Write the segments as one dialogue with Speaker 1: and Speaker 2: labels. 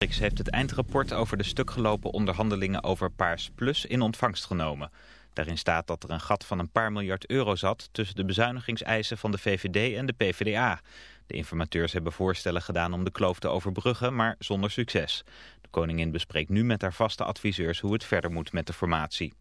Speaker 1: heeft het eindrapport over de stukgelopen onderhandelingen over Paars Plus in ontvangst genomen. Daarin staat dat er een gat van een paar miljard euro zat tussen de bezuinigingseisen van de VVD en de PvdA. De informateurs hebben voorstellen gedaan om de kloof te overbruggen, maar zonder succes. De koningin bespreekt nu met haar vaste adviseurs hoe het verder moet met de formatie.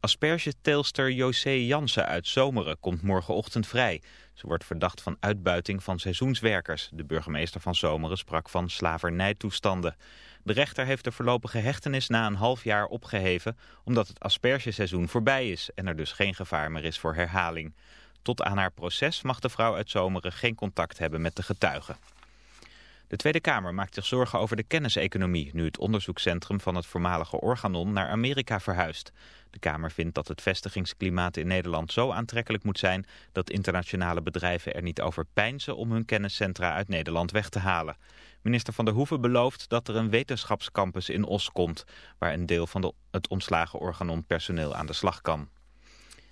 Speaker 1: Aspergeteelster José Jansen uit Zomeren komt morgenochtend vrij. Ze wordt verdacht van uitbuiting van seizoenswerkers. De burgemeester van Zomeren sprak van slavernijtoestanden. De rechter heeft de voorlopige hechtenis na een half jaar opgeheven... omdat het aspergeseizoen voorbij is en er dus geen gevaar meer is voor herhaling. Tot aan haar proces mag de vrouw uit Zomeren geen contact hebben met de getuigen. De Tweede Kamer maakt zich zorgen over de kenniseconomie... nu het onderzoekscentrum van het voormalige Organon naar Amerika verhuist. De Kamer vindt dat het vestigingsklimaat in Nederland zo aantrekkelijk moet zijn... dat internationale bedrijven er niet over pijnzen om hun kenniscentra uit Nederland weg te halen. Minister Van der Hoeven belooft dat er een wetenschapscampus in Os komt... waar een deel van de, het ontslagen Organon personeel aan de slag kan.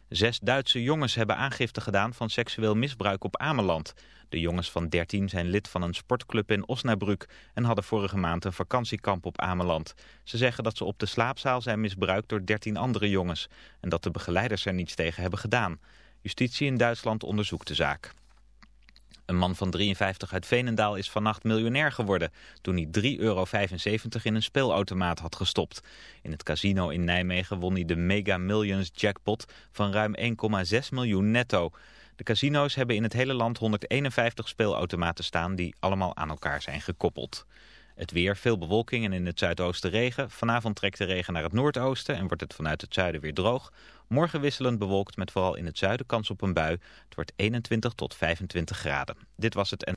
Speaker 1: Zes Duitse jongens hebben aangifte gedaan van seksueel misbruik op Ameland. De jongens van 13 zijn lid van een sportclub in Osnabrück en hadden vorige maand een vakantiekamp op Ameland. Ze zeggen dat ze op de slaapzaal zijn misbruikt door 13 andere jongens en dat de begeleiders er niets tegen hebben gedaan. Justitie in Duitsland onderzoekt de zaak. Een man van 53 uit Veenendaal is vannacht miljonair geworden toen hij 3,75 euro in een speelautomaat had gestopt. In het casino in Nijmegen won hij de Mega Millions jackpot van ruim 1,6 miljoen netto. De casino's hebben in het hele land 151 speelautomaten staan die allemaal aan elkaar zijn gekoppeld. Het weer, veel bewolking en in het zuidoosten regen. Vanavond trekt de regen naar het noordoosten en wordt het vanuit het zuiden weer droog. Morgen wisselend bewolkt met vooral in het zuiden kans op een bui. Het wordt 21 tot 25 graden. Dit was het en...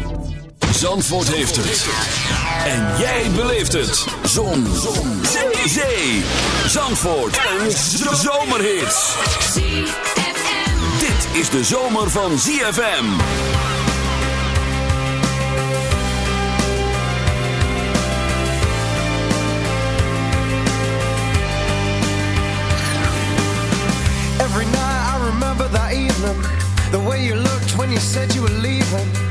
Speaker 2: Zandvoort heeft het. En jij beleeft het. Zon. Zon. Zee. Zee. Zandvoort. Een zomerhit. Dit is de zomer van ZFM.
Speaker 3: Every night I remember that evening The way you looked when you said you were leaving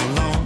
Speaker 4: alone.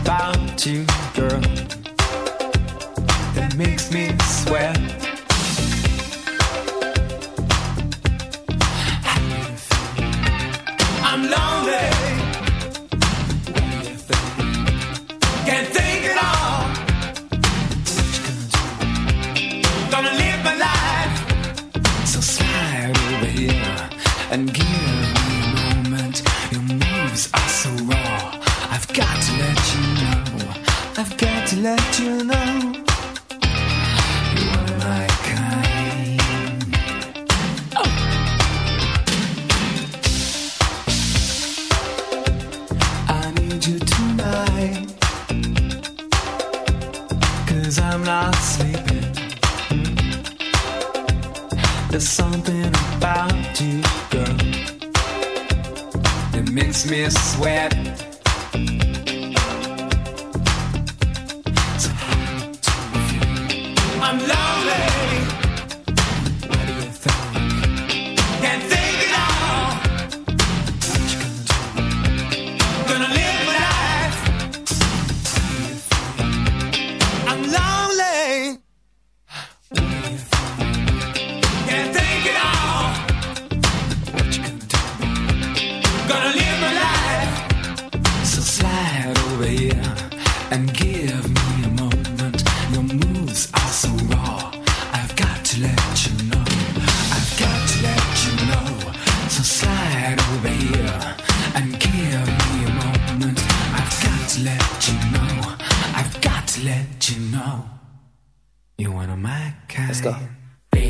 Speaker 4: about you, girl, that makes me sweat.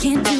Speaker 5: can't do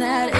Speaker 5: that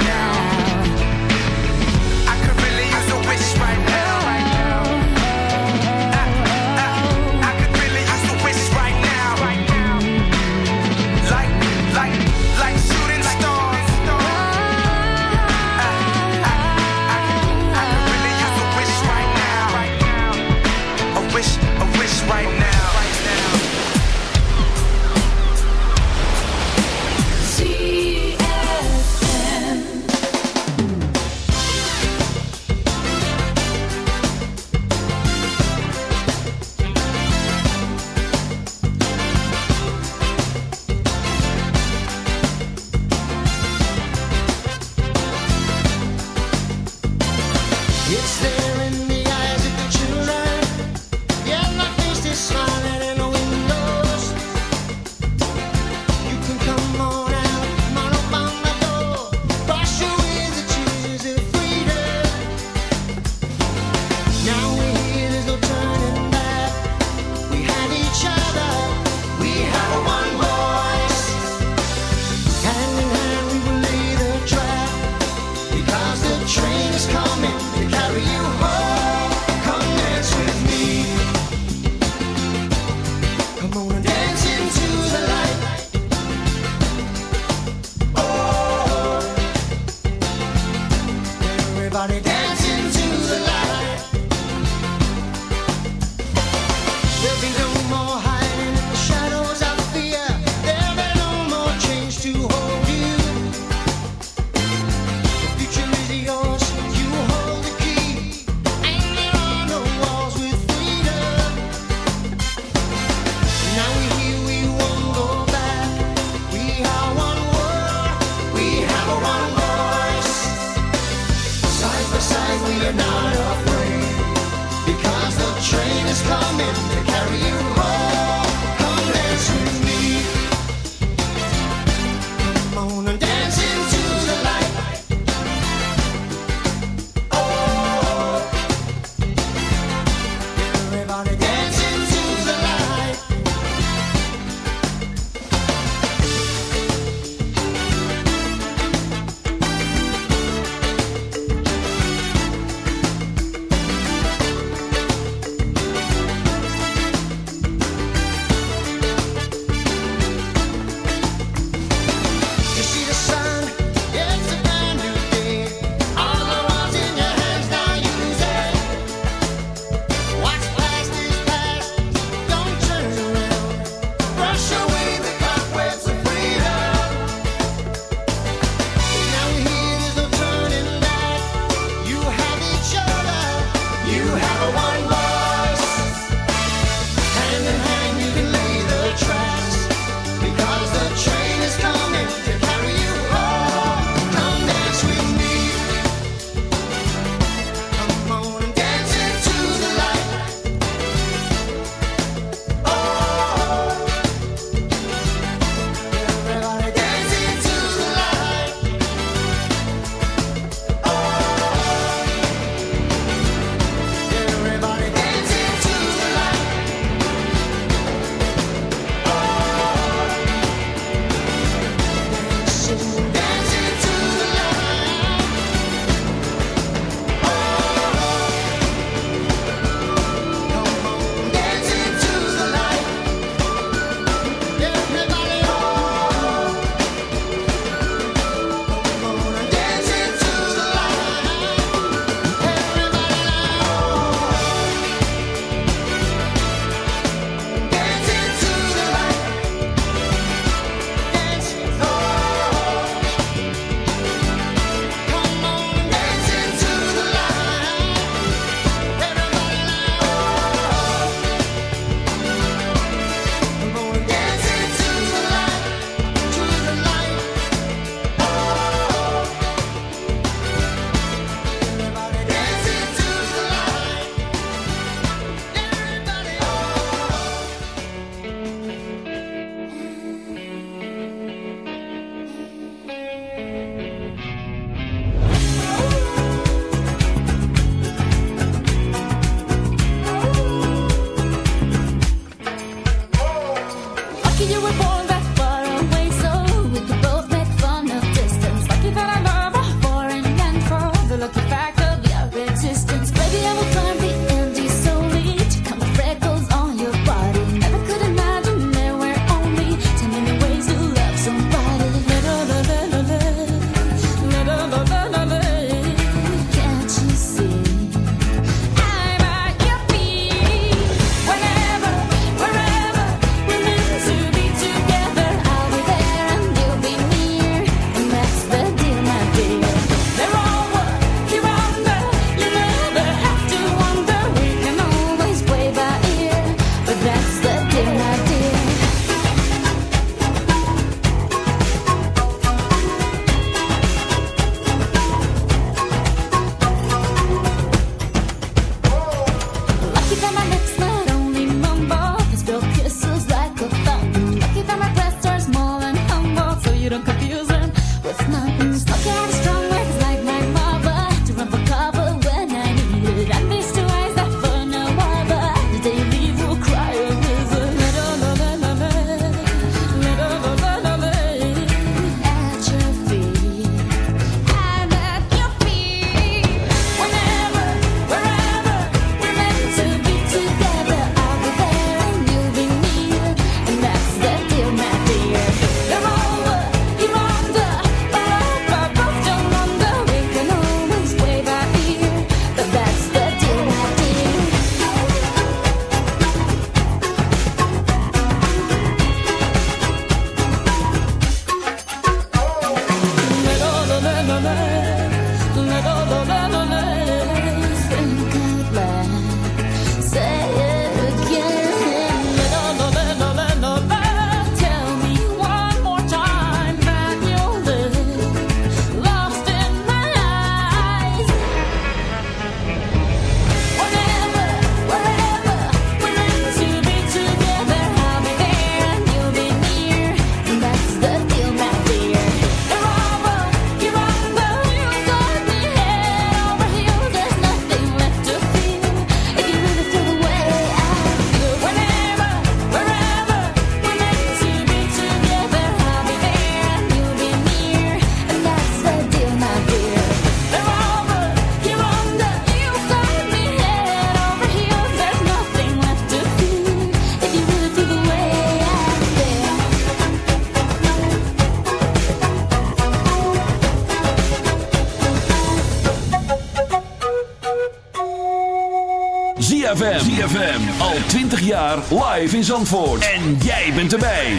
Speaker 2: Jaar live in Zandvoort. En jij bent erbij.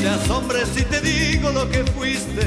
Speaker 6: Te asombres si te digo lo que fuiste,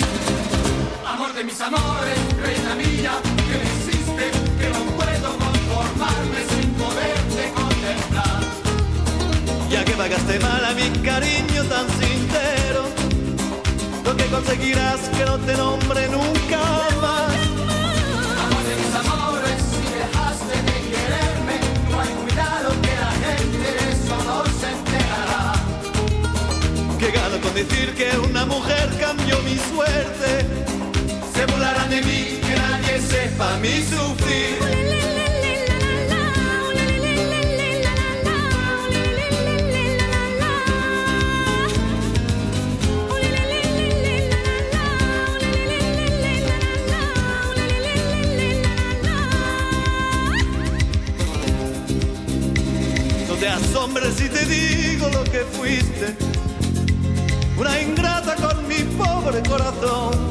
Speaker 7: De mis amores, reina mía, que me hiciste, que no puedo conformarme sin poderte contemplar.
Speaker 6: Ya que pagaste mal a mi cariño tan sincero, lo que conseguirás que no te nombre nunca más.
Speaker 7: Amor de mis amores, si dejaste de quererme, no hay cuidado que la gente de eso no se enterará.
Speaker 6: Que gano con decir que una mujer cambió mi suerte. Se burlarán de mí, que nadie sepa mi sufrir. No te asombres si te digo lo que fuiste. Una ingrata con mi pobre corazón.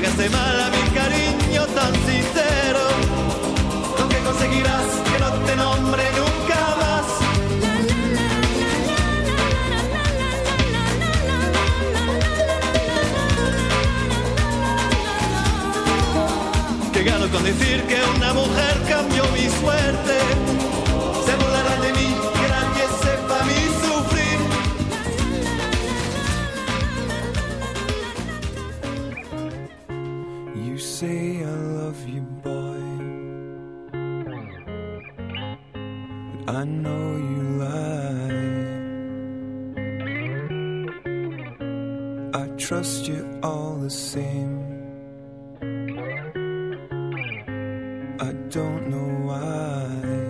Speaker 6: Pagaste mal a mi cariño tan sincero, lo que conseguirás que no te nombre nunca más. Que gano con decir que una mujer cambió mi suerte.
Speaker 8: I don't know why.